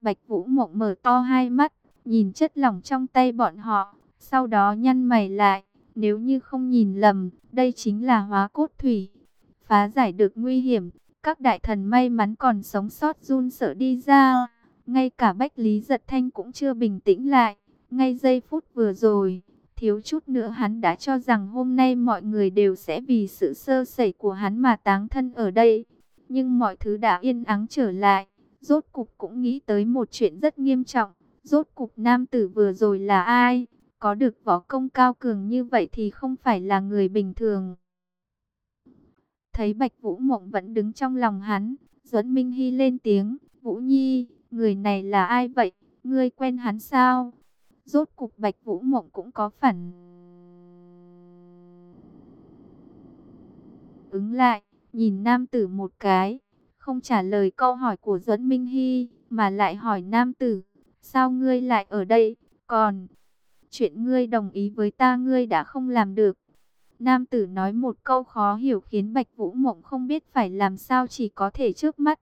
Bạch Vũ Mộng mở to hai mắt, nhìn chất lỏng trong tay bọn họ, sau đó nhăn mày lại. Nếu như không nhìn lầm, đây chính là hóa cốt thủy. Phá giải được nguy hiểm, các đại thần may mắn còn sống sót run sợ đi ra. Ngay cả Bách Lý Giật Thanh cũng chưa bình tĩnh lại. Ngay giây phút vừa rồi, thiếu chút nữa hắn đã cho rằng hôm nay mọi người đều sẽ vì sự sơ sẩy của hắn mà táng thân ở đây. Nhưng mọi thứ đã yên ắng trở lại. Rốt cục cũng nghĩ tới một chuyện rất nghiêm trọng. Rốt cục nam tử vừa rồi là ai? Có được võ công cao cường như vậy thì không phải là người bình thường. Thấy Bạch Vũ Mộng vẫn đứng trong lòng hắn, Duẫn Minh Hy lên tiếng, Vũ Nhi, Người này là ai vậy? Ngươi quen hắn sao? Rốt cục Bạch Vũ Mộng cũng có phản ứng lại, nhìn nam tử một cái, không trả lời câu hỏi của Duẫn Minh Hy, mà lại hỏi nam tử, sao ngươi lại ở đây? Còn chuyện ngươi đồng ý với ta ngươi đã không làm được. Nam tử nói một câu khó hiểu khiến Bạch Vũ Mộng không biết phải làm sao chỉ có thể trước mắt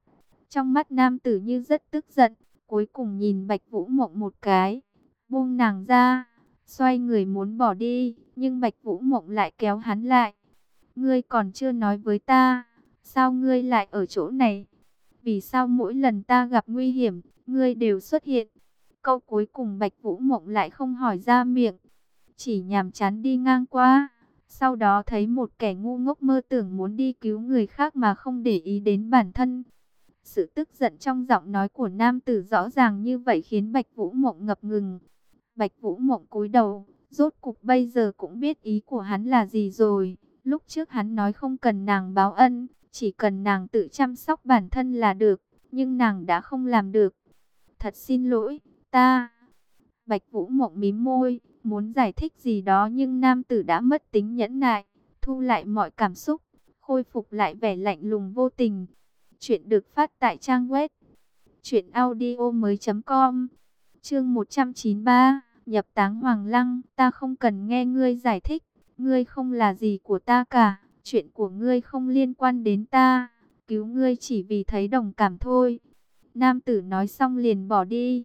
trong mắt nam tử như rất tức giận, cuối cùng nhìn Bạch Vũ Mộng một cái, buông nàng ra, xoay người muốn bỏ đi, nhưng Bạch Vũ Mộng lại kéo hắn lại. Ngươi còn chưa nói với ta, sao ngươi lại ở chỗ này? Vì sao mỗi lần ta gặp nguy hiểm, ngươi đều xuất hiện? Câu cuối cùng Bạch Vũ Mộng lại không hỏi ra miệng, chỉ nhàm chán đi ngang qua. Sau đó thấy một kẻ ngu ngốc mơ tưởng muốn đi cứu người khác mà không để ý đến bản thân. Sự tức giận trong giọng nói của nam tử rõ ràng như vậy khiến Bạch Vũ Mộng ngập ngừng. Bạch Vũ Mộng cúi đầu, rốt cục bây giờ cũng biết ý của hắn là gì rồi. Lúc trước hắn nói không cần nàng báo ân, chỉ cần nàng tự chăm sóc bản thân là được, nhưng nàng đã không làm được. Thật xin lỗi, ta... Bạch Vũ Mộng mím môi, muốn giải thích gì đó nhưng nam tử đã mất tính nhẫn nại, thu lại mọi cảm xúc, khôi phục lại vẻ lạnh lùng vô tình. Chuyện được phát tại trang web truyệnaudiomoi.com. Chương 193, nhập táng Hoàng Lăng, ta không cần nghe ngươi giải thích, ngươi không là gì của ta cả, chuyện của ngươi không liên quan đến ta, cứu ngươi chỉ vì thấy đồng cảm thôi. Nam tử nói xong liền bỏ đi.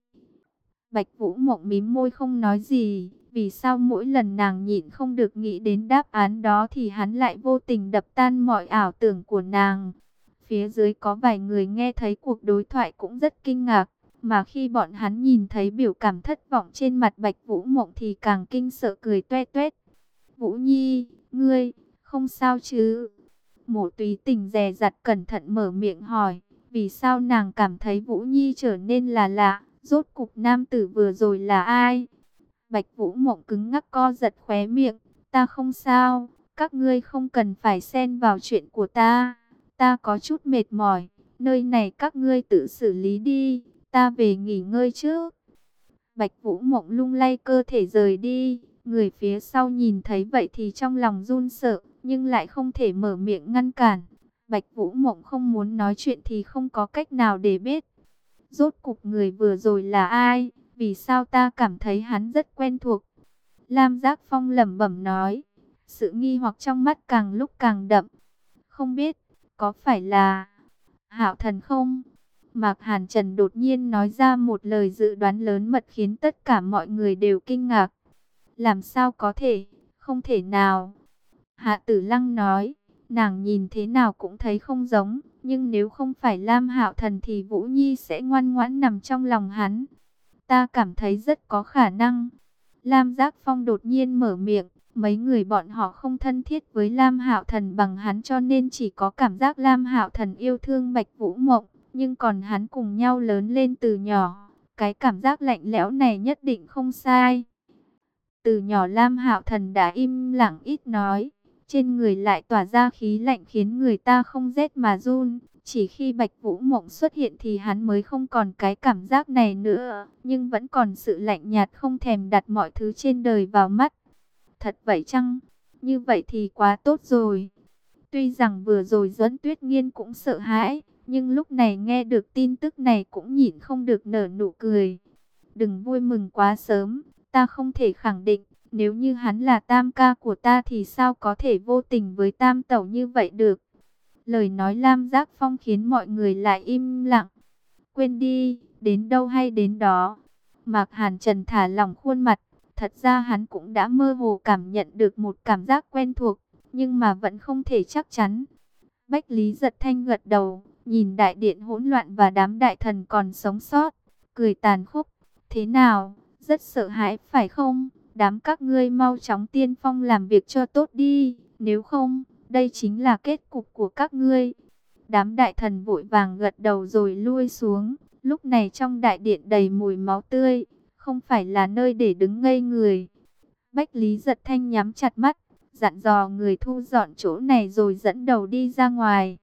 Bạch Vũ Mộng mím môi không nói gì, vì sao mỗi lần nàng nhịn không được nghĩ đến đáp án đó thì hắn lại vô tình đập tan mọi ảo tưởng của nàng. Phía dưới có vài người nghe thấy cuộc đối thoại cũng rất kinh ngạc, mà khi bọn hắn nhìn thấy biểu cảm thất vọng trên mặt Bạch Vũ Mộng thì càng kinh sợ cười toe toét. Vũ Nhi, ngươi, không sao chứ? Mộ tùy tình dè dặt cẩn thận mở miệng hỏi, vì sao nàng cảm thấy Vũ Nhi trở nên là lạ, rốt cục nam tử vừa rồi là ai? Bạch Vũ Mộng cứng ngắc co giật khóe miệng, ta không sao, các ngươi không cần phải xen vào chuyện của ta, ta có chút mệt mỏi, nơi này các ngươi tự xử lý đi, ta về nghỉ ngơi trước. Bạch Vũ Mộng lung lay cơ thể rời đi, người phía sau nhìn thấy vậy thì trong lòng run sợ, nhưng lại không thể mở miệng ngăn cản. Bạch Vũ Mộng không muốn nói chuyện thì không có cách nào để biết. Rốt cục người vừa rồi là ai? Vì sao ta cảm thấy hắn rất quen thuộc? Lam Giác Phong lẩm bẩm nói. Sự nghi hoặc trong mắt càng lúc càng đậm. Không biết, có phải là Hạo Thần không? Mạc Hàn Trần đột nhiên nói ra một lời dự đoán lớn mật khiến tất cả mọi người đều kinh ngạc. Làm sao có thể? Không thể nào. Hạ Tử Lăng nói, nàng nhìn thế nào cũng thấy không giống, nhưng nếu không phải Lam Hạo Thần thì Vũ Nhi sẽ ngoan ngoãn nằm trong lòng hắn. Ta cảm thấy rất có khả năng. Lam Giác Phong đột nhiên mở miệng, mấy người bọn họ không thân thiết với Lam Hạo Thần bằng hắn cho nên chỉ có cảm giác Lam Hạo Thần yêu thương Bạch Vũ Mộng, nhưng còn hắn cùng nhau lớn lên từ nhỏ, cái cảm giác lạnh lẽo này nhất định không sai. Từ nhỏ Lam Hạo Thần đã im lặng ít nói, trên người lại tỏa ra khí lạnh khiến người ta không rét mà run. Chỉ khi Bạch Vũ Mộng xuất hiện thì hắn mới không còn cái cảm giác này nữa, nhưng vẫn còn sự lạnh nhạt không thèm đặt mọi thứ trên đời vào mắt. Thật vậy chăng? Như vậy thì quá tốt rồi. Tuy rằng vừa rồi Duẫn Tuyết Nghiên cũng sợ hãi, nhưng lúc này nghe được tin tức này cũng nhịn không được nở nụ cười. Đừng vui mừng quá sớm, ta không thể khẳng định, nếu như hắn là tam ca của ta thì sao có thể vô tình với tam tẩu như vậy được. Lời nói Lam Giác Phong khiến mọi người lại im lặng. Quên đi, đến đâu hay đến đó. Mạc Hàn Trần thả lỏng khuôn mặt. Thật ra hắn cũng đã mơ hồ cảm nhận được một cảm giác quen thuộc, nhưng mà vẫn không thể chắc chắn. Bách Lý giật thanh gật đầu, nhìn đại điện hỗn loạn và đám đại thần còn sống sót, cười tàn khốc. Thế nào, rất sợ hãi phải không? Đám các ngươi mau chóng tiên phong làm việc cho tốt đi, nếu không, đây chính là kết cục của các ngươi. Đám đại thần vội vàng gật đầu rồi lui xuống, lúc này trong đại điện đầy mùi máu tươi, không phải là nơi để đứng ngây người. Bách Lý giật thanh nhắm chặt mắt, dặn dò người thu dọn chỗ này rồi dẫn đầu đi ra ngoài.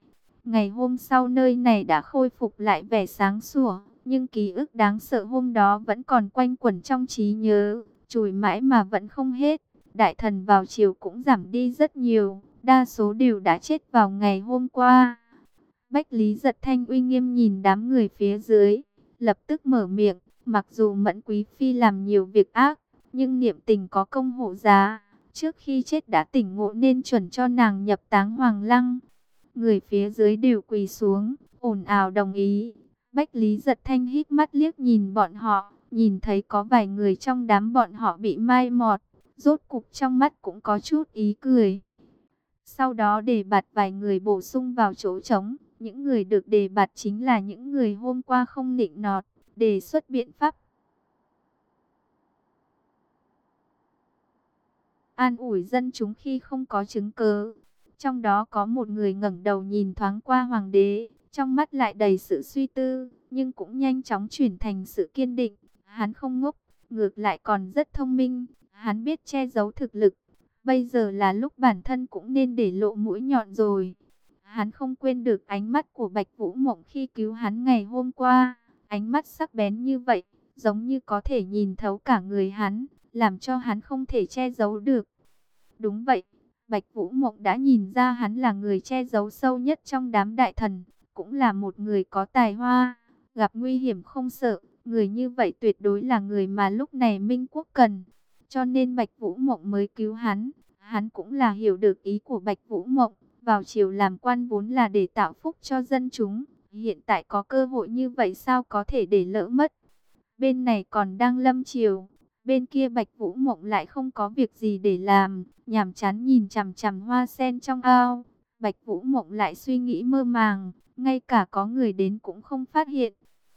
Ngày hôm sau nơi này đã khôi phục lại vẻ sáng sủa, nhưng ký ức đáng sợ hôm đó vẫn còn quanh quẩn trong trí nhớ, chùi mãi mà vẫn không hết. Đại thần vào chiều cũng giảm đi rất nhiều, đa số đều đã chết vào ngày hôm qua. Bách Lý giật thanh uy nghiêm nhìn đám người phía dưới, lập tức mở miệng, mặc dù Mẫn Quý Phi làm nhiều việc ác, nhưng niệm tình có công hộ giá, trước khi chết đã tỉnh ngộ nên chuẩn cho nàng nhập táng hoàng lăng. Người phía dưới đều quỳ xuống, ồn ào đồng ý. Bách Lý giật thanh hít mắt liếc nhìn bọn họ, nhìn thấy có vài người trong đám bọn họ bị mai mọt, rốt cục trong mắt cũng có chút ý cười. Sau đó để bạt vài người bổ sung vào chỗ trống, những người được đề bạt chính là những người hôm qua không nịnh nọt, đề xuất biện pháp. An ủi dân chúng khi không có chứng cứ. Trong đó có một người ngẩng đầu nhìn thoáng qua hoàng đế, trong mắt lại đầy sự suy tư, nhưng cũng nhanh chóng chuyển thành sự kiên định. Hắn không ngốc, ngược lại còn rất thông minh, hắn biết che giấu thực lực. Bây giờ là lúc bản thân cũng nên để lộ mũi nhọn rồi. Hắn không quên được ánh mắt của Bạch Vũ Mộng khi cứu hắn ngày hôm qua. Ánh mắt sắc bén như vậy, giống như có thể nhìn thấu cả người hắn, làm cho hắn không thể che giấu được. Đúng vậy, Bạch Vũ Mộng đã nhìn ra hắn là người che giấu sâu nhất trong đám đại thần, cũng là một người có tài hoa, gặp nguy hiểm không sợ, người như vậy tuyệt đối là người mà lúc này Minh Quốc cần. Cho nên Bạch Vũ Mộng mới cứu hắn, Hắn cũng là hiểu được ý của Bạch Vũ Mộng, vào chiều làm quan vốn là để tạo phúc cho dân chúng, hiện tại có cơ hội như vậy sao có thể để lỡ mất. Bên này còn đang lâm chiều, bên kia Bạch Vũ Mộng lại không có việc gì để làm, nhàm chán nhìn chằm chằm hoa sen trong ao. Bạch Vũ Mộng lại suy nghĩ mơ màng, ngay cả có người đến cũng không phát hiện.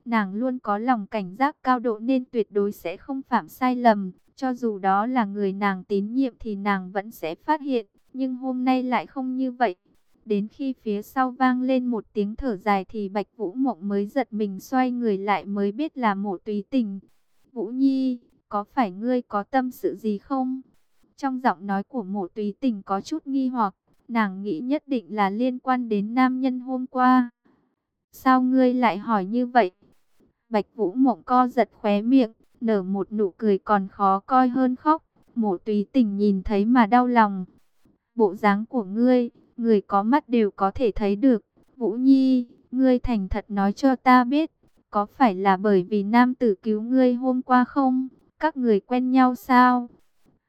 Nàng luôn có lòng cảnh giác cao độ nên tuyệt đối sẽ không phạm sai lầm, cho dù đó là người nàng tín nhiệm thì nàng vẫn sẽ phát hiện, nhưng hôm nay lại không như vậy. Đến khi phía sau vang lên một tiếng thở dài thì Bạch Vũ Mộng mới giật mình xoay người lại mới biết là mộ tùy tình. Vũ Nhi, có phải ngươi có tâm sự gì không? Trong giọng nói của mộ tùy tình có chút nghi hoặc, nàng nghĩ nhất định là liên quan đến nam nhân hôm qua. Sao ngươi lại hỏi như vậy? Bạch Vũ Mộng co giật khóe miệng, nở một nụ cười còn khó coi hơn khóc. Mộ tùy tình nhìn thấy mà đau lòng. Bộ dáng của ngươi, người có mắt đều có thể thấy được. Vũ Nhi, ngươi thành thật nói cho ta biết, có phải là bởi vì nam tử cứu ngươi hôm qua không? Các người quen nhau sao?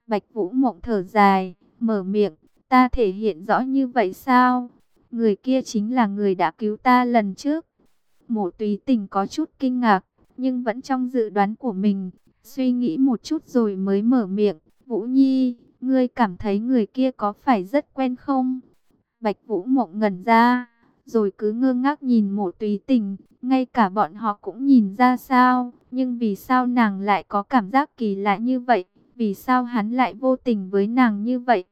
Bạch Vũ Mộng thở dài, mở miệng, ta thể hiện rõ như vậy sao? Người kia chính là người đã cứu ta lần trước. Mộ tùy tình có chút kinh ngạc, nhưng vẫn trong dự đoán của mình. Suy nghĩ một chút rồi mới mở miệng. Vũ Nhi, ngươi cảm thấy người kia có phải rất quen không? Bạch Vũ mộng ngẩn ra, rồi cứ ngơ ngác nhìn mộ tùy tình. Ngay cả bọn họ cũng nhìn ra sao, nhưng vì sao nàng lại có cảm giác kỳ lạ như vậy? Vì sao hắn lại vô tình với nàng như vậy?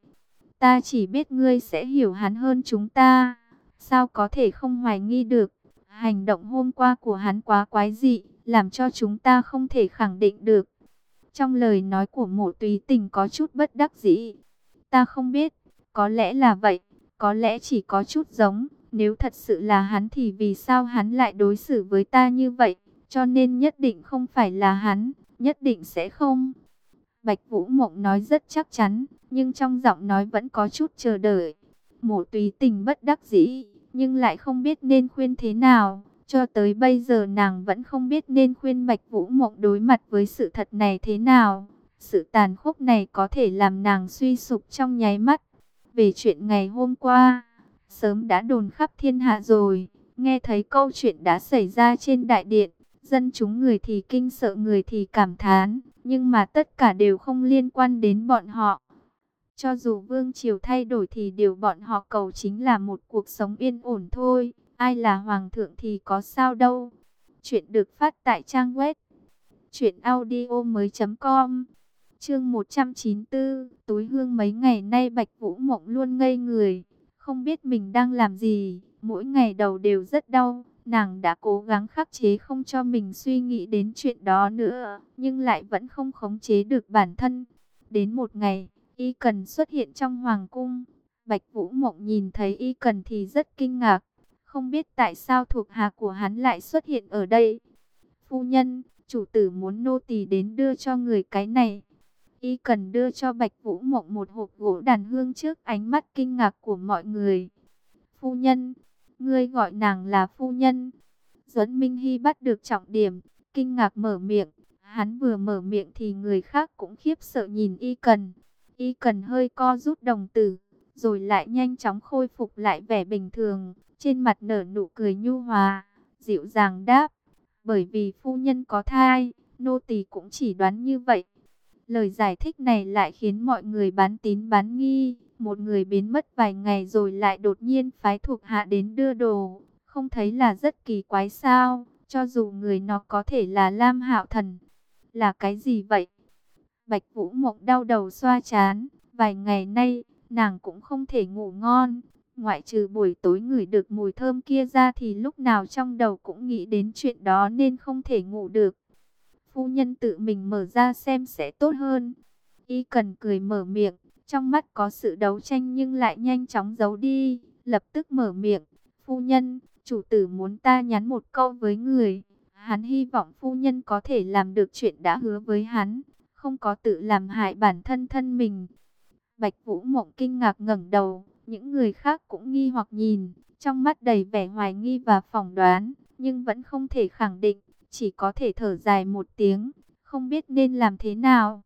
Ta chỉ biết ngươi sẽ hiểu hắn hơn chúng ta. Sao có thể không hoài nghi được? Hành động hôm qua của hắn quá quái dị, làm cho chúng ta không thể khẳng định được. Trong lời nói của mộ tùy tình có chút bất đắc dĩ. Ta không biết, có lẽ là vậy, có lẽ chỉ có chút giống. Nếu thật sự là hắn thì vì sao hắn lại đối xử với ta như vậy? Cho nên nhất định không phải là hắn, nhất định sẽ không. Bạch Vũ Mộng nói rất chắc chắn, nhưng trong giọng nói vẫn có chút chờ đợi. Mộ tùy tình bất đắc dĩ, nhưng lại không biết nên khuyên thế nào. Cho tới bây giờ nàng vẫn không biết nên khuyên Bạch Vũ Mộng đối mặt với sự thật này thế nào. Sự tàn khốc này có thể làm nàng suy sụp trong nháy mắt. Về chuyện ngày hôm qua, sớm đã đồn khắp thiên hạ rồi. Nghe thấy câu chuyện đã xảy ra trên đại điện, dân chúng người thì kinh sợ người thì cảm thán. Nhưng mà tất cả đều không liên quan đến bọn họ. Cho dù vương triều thay đổi thì điều bọn họ cầu chính là một cuộc sống yên ổn thôi. Ai là hoàng thượng thì có sao đâu. Chuyện được phát tại trang web truyệnaudiomoi.com. Chương 194, túi hương mấy ngày nay Bạch Vũ Mộng luôn ngây người, không biết mình đang làm gì, mỗi ngày đầu đều rất đau, nàng đã cố gắng khắc chế không cho mình suy nghĩ đến chuyện đó nữa, nhưng lại vẫn không khống chế được bản thân. Đến một ngày, Y Cần xuất hiện trong hoàng cung, Bạch Vũ Mộng nhìn thấy Y Cần thì rất kinh ngạc, không biết tại sao thuộc hạ của hắn lại xuất hiện ở đây. Phu nhân, chủ tử muốn nô tỳ đến đưa cho người cái này. Y cần đưa cho Bạch Vũ Mộng một hộp gỗ đàn hương trước ánh mắt kinh ngạc của mọi người. Phu nhân, ngươi gọi nàng là phu nhân. Duẫn Minh Hy bắt được trọng điểm, kinh ngạc mở miệng. Hắn vừa mở miệng thì người khác cũng khiếp sợ nhìn Y cần. Y cần hơi co rút đồng tử, rồi lại nhanh chóng khôi phục lại vẻ bình thường. Trên mặt nở nụ cười nhu hòa, dịu dàng đáp. Bởi vì phu nhân có thai, nô tỳ cũng chỉ đoán như vậy. Lời giải thích này lại khiến mọi người bán tín bán nghi. Một người biến mất vài ngày rồi lại đột nhiên phái thuộc hạ đến đưa đồ. Không thấy là rất kỳ quái sao, cho dù người nó có thể là Lam Hạo Thần. Là cái gì vậy? Bạch Vũ Mộng đau đầu xoa chán. Vài ngày nay, nàng cũng không thể ngủ ngon. Ngoại trừ buổi tối ngửi được mùi thơm kia ra thì lúc nào trong đầu cũng nghĩ đến chuyện đó nên không thể ngủ được. Phu nhân tự mình mở ra xem sẽ tốt hơn. Y cần cười mở miệng, trong mắt có sự đấu tranh nhưng lại nhanh chóng giấu đi, lập tức mở miệng. Phu nhân, chủ tử muốn ta nhắn một câu với người. Hắn hy vọng phu nhân có thể làm được chuyện đã hứa với hắn, không có tự làm hại bản thân thân mình. Bạch Vũ Mộng kinh ngạc ngẩng đầu, những người khác cũng nghi hoặc nhìn, trong mắt đầy vẻ hoài nghi và phỏng đoán, nhưng vẫn không thể khẳng định, chỉ có thể thở dài một tiếng, không biết nên làm thế nào.